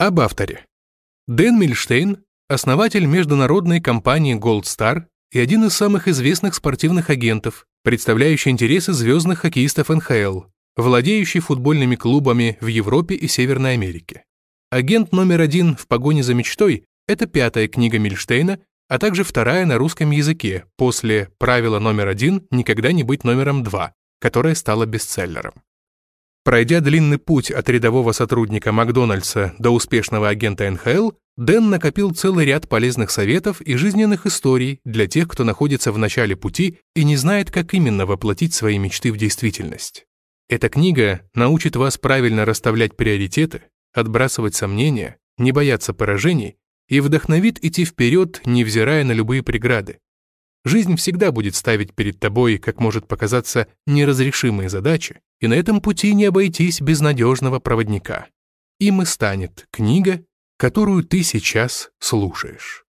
Об авторе. Дэн Мильштейн – основатель международной компании Gold Star и один из самых известных спортивных агентов, представляющий интересы звездных хоккеистов НХЛ, владеющий футбольными клубами в Европе и Северной Америке. «Агент номер один в погоне за мечтой» — это пятая книга Мильштейна, а также вторая на русском языке после «Правила номер один – никогда не быть номером два», которая стала бестселлером. Пройдя длинный путь от рядового сотрудника Макдональдса до успешного агента НХЛ, Дэн накопил целый ряд полезных советов и жизненных историй для тех, кто находится в начале пути и не знает, как именно воплотить свои мечты в действительность. Эта книга научит вас правильно расставлять приоритеты, отбрасывать сомнения, не бояться поражений и вдохновит идти вперед, невзирая на любые преграды. Жизнь всегда будет ставить перед тобой, как может показаться, неразрешимые задачи, и на этом пути не обойтись без надежного проводника. Им и станет книга, которую ты сейчас слушаешь.